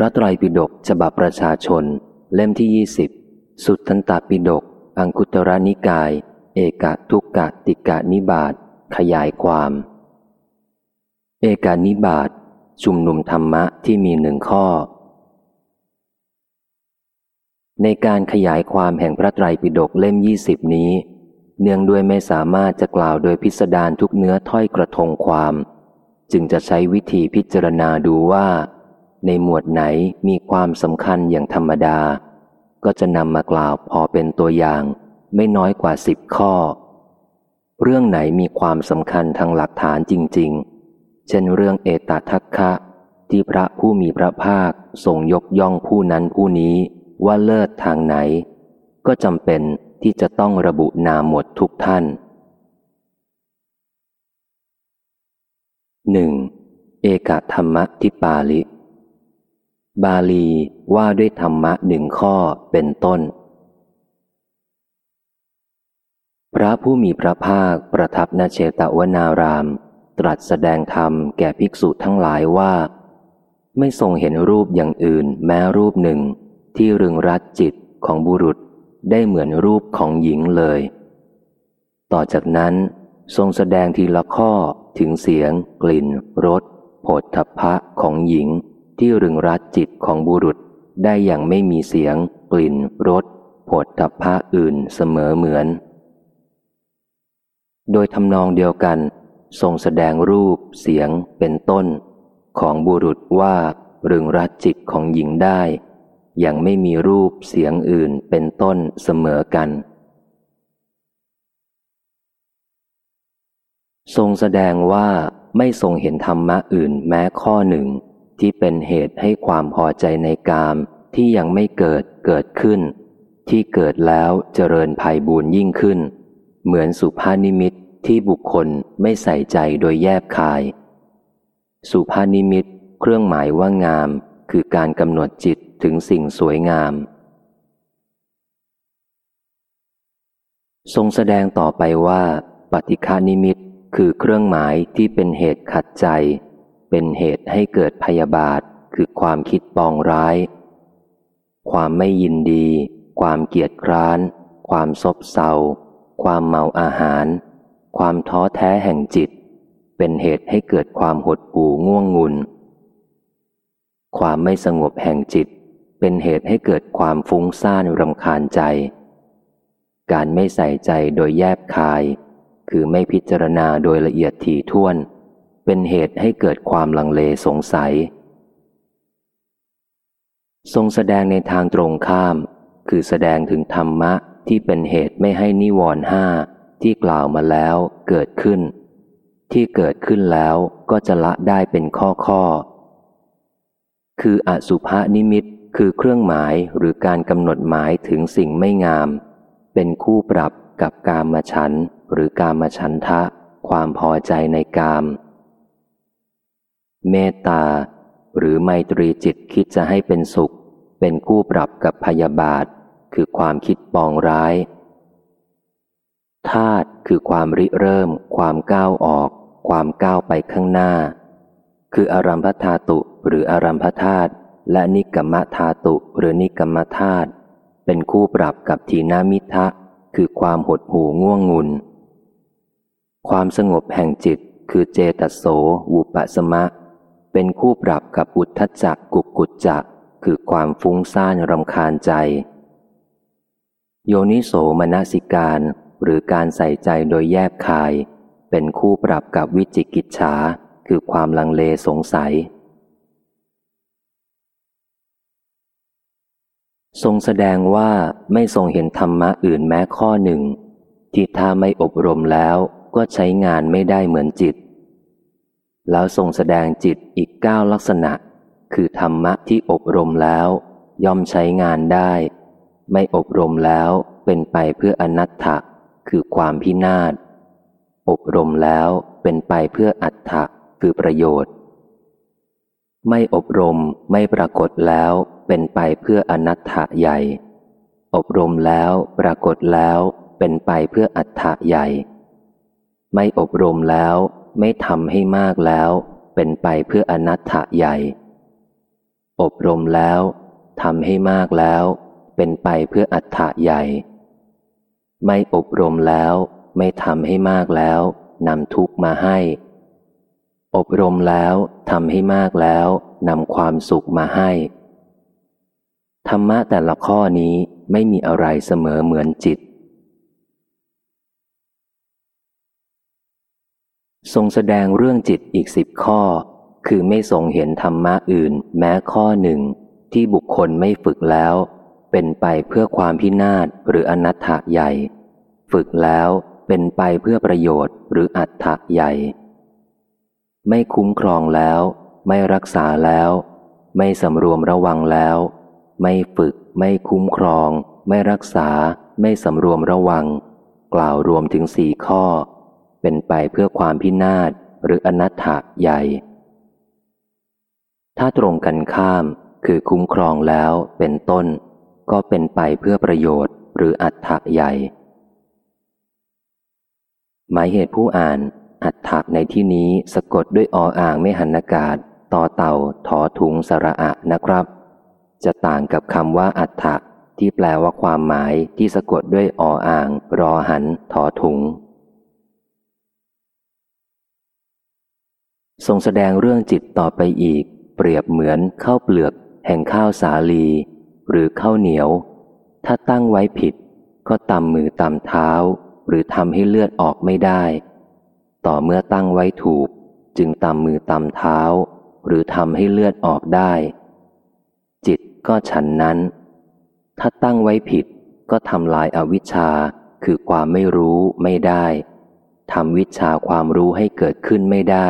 ระไตรปิฎกฉบับประชาชน เล่มที่ยี่สิบสุดทันตปิฎกอังคุตระนิกาย เอกทุกกะติกะนิบาตขยายความ เอกานิบาตชุมนุมธรรมะที่มีหนึ่งข้อ ในการขยายความแห่งพระไตรปิฎกเล่มยี่สิบนี้ เนื่องด้วยไม่สามารถจะกล่าวโดยพิสดารทุกเนื้อถ้อยกระทงความ จึงจะใช้วิธีพิจารณาดูว่า ในหมวดไหนมีความสำคัญอย่างธรรมดา ก็จะนำมากล่าวพอเป็นตัวอย่าง ไม่น้อยกว่าสิบข้อ เรื่องไหนมีความสำคัญทางหลักฐานจริง ๆ เช่นเรื่องเอตทัคคะที่พระผู้มีพระภาคทรงยกย่องผู้นั้นผู้นี้ว่าเลิศทางไหน ก็จำเป็นที่จะต้องระบุนามหมดทุกท่านหนึ่งเอกธรรมะทิปาลิ บาลีว่าด้วยธรรมะหนึ่งข้อเป็นต้น พระผู้มีพระภาคประทับนาเชตวนาราม ตรัสแสดงธรรมแก่ภิกษุทั้งหลายว่า ไม่ทรงเห็นรูปอย่างอื่นแม้รูปหนึ่ง ที่รึงรัดจิตของบุรุษได้เหมือนรูปของหญิงเลย ต่อจากนั้นทรงแสดงทีละข้อถึงเสียง กลิ่นรสผฏฐัพพะของหญิง ที่รึงรัดจิตของบุรุษได้อย่างไม่มีเสียง กลิ่นรสผฏฐัพพะอื่นเสมอเหมือน โดยทำนองเดียวกัน ทรงแสดงรูปเสียงเป็นต้น ของบุรุษว่ารึงรัดจิตของหญิงได้ อยังไม่มีรูปเสียงอื่นเป็นต้นเสมอกัน ทรงแสดงว่าไม่ทรงเห็นธรรมะอื่นแม้ข้อหนึ่ง ที่เป็นเหตุให้ความพอใจในกามที่ยังไม่เกิดเกิดขึ้น ที่เกิดแล้วเจริญภัยบูญยิ่งขึ้น เหมือนสุภานิมิตที่บุคคลไม่ใส่ใจโดยแยบคาย สุภานิมิตเครื่องหมายว่างาม คือการกำหนดจิตถึงสิ่งสวยงาม ทรงแสดงต่อไปว่า ปฏิฆานิมิตคือเครื่องหมายที่เป็นเหตุขัดใจ เป็นเหตุให้เกิดพยาบาทคือความคิดปองร้าย ความไม่ยินดี ความเกียดคร้าน ความซบเซา ความเมาอาหาร ความท้อแท้แห่งจิต เป็นเหตุให้เกิดความหดหู่ง่วงงุน ความไม่สงบแห่งจิต เป็นเหตุให้เกิดความฟุ้งซ่านรำคาญใจ การไม่ใส่ใจโดยแยบคาย คือไม่พิจารณาโดยละเอียดถี่ถ้วน เป็นเหตุให้เกิดความลังเลสงสัย ทรงแสดงในทางตรงข้าม คือแสดงถึงธรรมะที่เป็นเหตุไม่ให้นิวรณ์ห้าที่กล่าวมาแล้วเกิดขึ้น ที่เกิดขึ้นแล้วก็จะละได้เป็นข้อข้อ คืออสุภานิมิตคือเครื่องหมายหรือการกำหนดหมายถึงสิ่งไม่งาม เป็นคู่ปรับกับกามฉันหรือกามฉันทะ ความพอใจในกาม เมตตา หรือไมตรีจิตคิดจะให้เป็นสุข เป็นคู่ปรับกับพยาบาท คือความคิดปองร้ายธาตุคือความริเริ่ม ความก้าวออก ความก้าวไปข้างหน้า คืออารัมพธาตุหรืออารัมพธาตุและนิกรรมธาตุหรือนิกรรมธาตุเป็นคู่ปรับกับทีนามิทะ คือความหดหูง่วงงุน ความสงบแห่งจิตคือเจตโสวุปสมะ เป็นคู่ปรับกับอุทธจักกุกุจจะคือความฟุ้งซ่านรำคาญใจ โยนิโสมนสิการหรือการใส่ใจโดยแยบคาย เป็นคู่ปรับกับวิจิกิจฉาคือความลังเลสงสัย ทรงแสดงว่าไม่ทรงเห็นธรรมะอื่นแม้ข้อหนึ่ง ที่ถ้าไม่อบรมแล้วก็ใช้งานไม่ได้เหมือนจิต แล้วทรงแสดงจิตอีกเก้าลักษณะ คือธรรมะที่อบรมแล้ว ย่อมใช้งานได้ ไม่อบรมแล้วเป็นไปเพื่ออนัตถะ คือความพินาศอบรมแล้วเป็นไปเพื่ออัตถะคือประโยชน์ ไม่อบรมไม่ปรากฏแล้วเป็นไปเพื่ออนัตถะใหญ่ อบรมแล้วปรากฏแล้วเป็นไปเพื่ออัตถะใหญ่ ไม่อบรมแล้ว ไม่ทำให้มากแล้ว เป็นไปเพื่ออนัตถะใหญ่ อบรมแล้วทำให้มากแล้ว เป็นไปเพื่ออัฏฐะใหญ่ ไม่อบรมแล้วไม่ทำให้มากแล้วนำทุกมาให้ อบรมแล้วทำให้มากแล้วนำความสุขมาให้ ธรรมะแต่ละข้อนี้ไม่มีอะไรเสมอเหมือนจิต ทรงแสดงเรื่องจิตอีกสิบข้อ คือไม่ทรงเห็นธรรมะอื่น แม้ข้อหนึ่ง ที่บุคคลไม่ฝึกแล้ว เป็นไปเพื่อความพินาศหรืออนัตถะใหญ่ ฝึกแล้วเป็นไปเพื่อประโยชน์หรืออัตถะใหญ่ ไม่คุ้มครองแล้ว ไม่รักษาแล้ว ไม่สำรวมระวังแล้ว ไม่ฝึก ไม่คุ้มครอง ไม่รักษา ไม่สำรวมระวัง กล่าวรวมถึงสี่ข้อ เป็นไปเพื่อความพินาศหรืออนัตถะใหญ่ ถ้าตรงกันข้ามคือคุ้มครองแล้วเป็นต้น ก็เป็นไปเพื่อประโยชน์หรืออัตถะใหญ่ หมายเหตุผู้อ่านอัตถะในที่นี้สะกดด้วยออ่างไม่หันอากาศต่อเต่าถอถุงสระอะนะครับ จะต่างกับคำว่าอัตถะที่แปลว่าความหมายที่สะกดด้วยออ่าง รอหันถอถุง ทรงแสดงเรื่องจิตต่อไปอีก เปรียบเหมือนข้าวเปลือก แห่งข้าวสาลี หรือข้าวเหนียว ถ้าตั้งไว้ผิด ก็ตำมือตำเท้า หรือทำให้เลือดออกไม่ได้ ต่อเมื่อตั้งไว้ถูก จึงตำมือตำเท้า หรือทำให้เลือดออกได้ จิตก็ฉันนั้น ถ้าตั้งไว้ผิด ก็ทำลายอาวิชชาคือความไม่รู้ไม่ได้ทำวิชาความรู้ให้เกิดขึ้นไม่ได้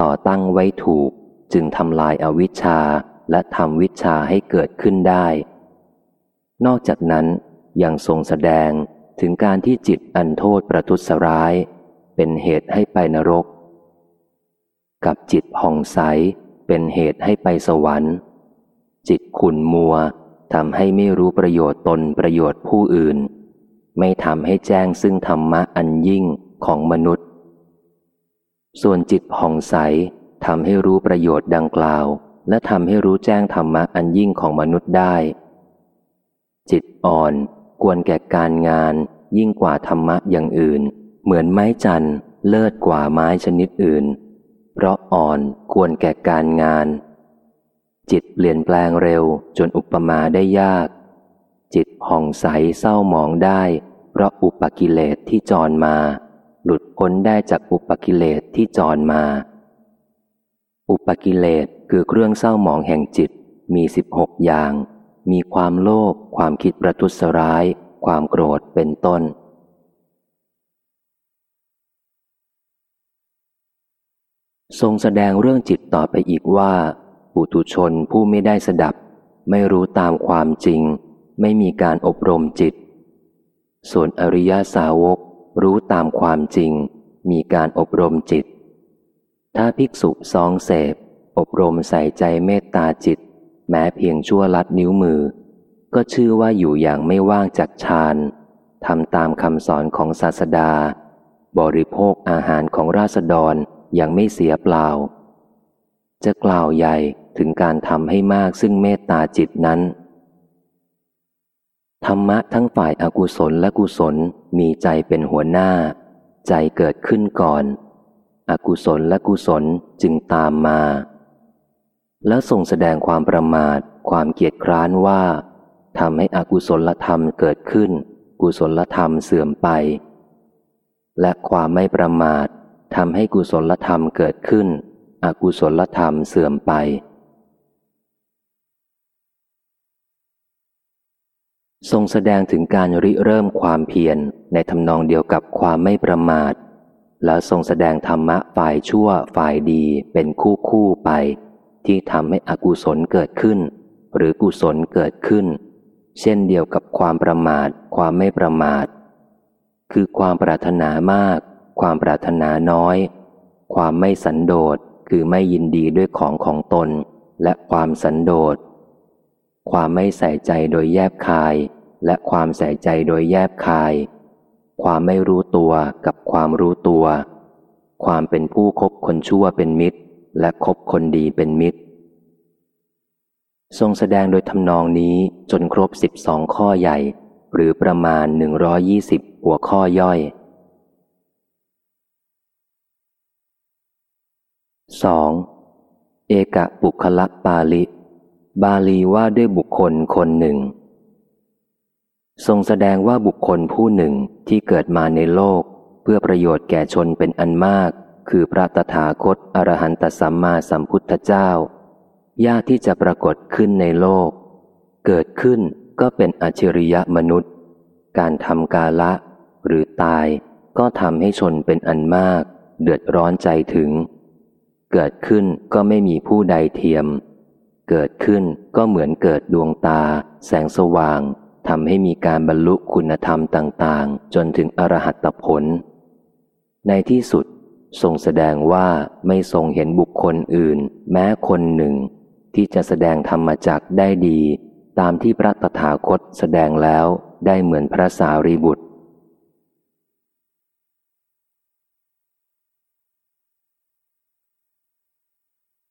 ต่อตั้งไว้ถูกจึงทำลายอาวิชชาและทำวิชาให้เกิดขึ้นได้ นอกจากนั้นยังทรงแสดงถึงการที่จิตอันโทษประทุษร้าย เป็นเหตุให้ไปนรก กับจิตผ่องใสเป็นเหตุให้ไปสวรรค์ จิตขุนมัวทำให้ไม่รู้ประโยชน์ตนประโยชน์ผู้อื่น ไม่ทำให้แจ้งซึ่งธรรมะอันยิ่งของมนุษย์ ส่วนจิตผ่องใสทำให้รู้ประโยชน์ดังกล่าว และทำให้รู้แจ้งธรรมะอันยิ่งของมนุษย์ได้ จิตอ่อนควรแก่การงานยิ่งกว่าธรรมะอย่างอื่น เหมือนไม้จันเลิศกว่าไม้ชนิดอื่น เพราะอ่อนควรแก่การงาน จิตเปลี่ยนแปลงเร็วจนอุปมาได้ยาก จิตผ่องใสเศร้าหมองได้ เพราะอุปกิเลสที่จรมา หลุดพ้นได้จากอุปกิเลสที่จรมา อุปกิเลสคือเครื่องเศร้าหมองแห่งจิตมีสิบหกอย่าง มีความโลภความคิดประทุษร้าย ความโกรธเป็นต้น ทรงแสดงเรื่องจิตต่อไปอีกว่าปุถุชนผู้ไม่ได้สดับ ไม่รู้ตามความจริง ไม่มีการอบรมจิต ส่วนอริยสาวก รู้ตามความจริง มีการอบรมจิต ถ้าภิกษุสองเสพ อบรมใส่ใจเมตตาจิต แม้เพียงชั่วลัดนิ้วมือ ก็ชื่อว่าอยู่อย่างไม่ว่างจากฌานทำตามคำสอนของศาสดา บริโภคอาหารของราษฎรยังไม่เสียเปล่า จะกล่าวใหญ่ถึงการทำให้มากซึ่งเมตตาจิตนั้น ธรรมะทั้งฝ่ายอากุศลและกุศล มีใจเป็นหัวหน้า ใจเกิดขึ้นก่อน อกุศลและกุศลจึงตามมา แล้วทรงแสดงความประมาท ความเกียจคร้านว่าทำให้อกุศลธรรมเกิดขึ้น กุศลธรรมเสื่อมไป และความไม่ประมาททำให้กุศลธรรมเกิดขึ้น อกุศลธรรมเสื่อมไป ทรงแสดงถึงการริเริ่มความเพียรในทำนองเดียวกับความไม่ประมาท แล้วทรงแสดงธรรมะฝ่ายชั่วฝ่ายดีเป็นคู่คู่ไป ที่ทำให้อกุศลเกิดขึ้น หรือกุศลเกิดขึ้น เช่นเดียวกับความประมาท ความไม่ประมาท คือความปรารถนามาก ความปรารถนาน้อย ความไม่สันโดษคือไม่ยินดีด้วยของของตน และความสันโดษความไม่ใส่ใจโดยแยบคาย และความใส่ใจโดยแยบคาย ความไม่รู้ตัวกับความรู้ตัว ความเป็นผู้คบคนชั่วเป็นมิตร และคบคนดีเป็นมิตร ทรงแสดงโดยทำนองนี้จนครบสิบสองข้อใหญ่ หรือประมาณหนึ่งร้อยี่สิบหัวข้อย่อย 2. เอกะบุคละปาลิ บาลีว่าด้วยบุคคลคนหนึ่ง ทรงแสดงว่าบุคคลผู้หนึ่งที่เกิดมาในโลก เพื่อประโยชน์แก่ชนเป็นอันมาก คือพระตถาคตอรหันตสัมมาสัมพุทธเจ้ายากที่จะปรากฏขึ้นในโลก เกิดขึ้นก็เป็นอจฉริยะมนุษย์ การทำกาละ หรือตายก็ทำให้ชนเป็นอันมาก เดือดร้อนใจถึง เกิดขึ้นก็ไม่มีผู้ใดเทียม เกิดขึ้นก็เหมือนเกิดดวงตา แสงสว่าง ทำให้มีการบรรลุคุณธรรมต่าง ๆ จนถึงอรหัตผล ในที่สุดทรงแสดงว่าไม่ทรงเห็นบุคคลอื่น แม้คนหนึ่ง ที่จะแสดงธรรมจักได้ดี ตามที่พระตถาคตแสดงแล้วได้เหมือนพระสารีบุตร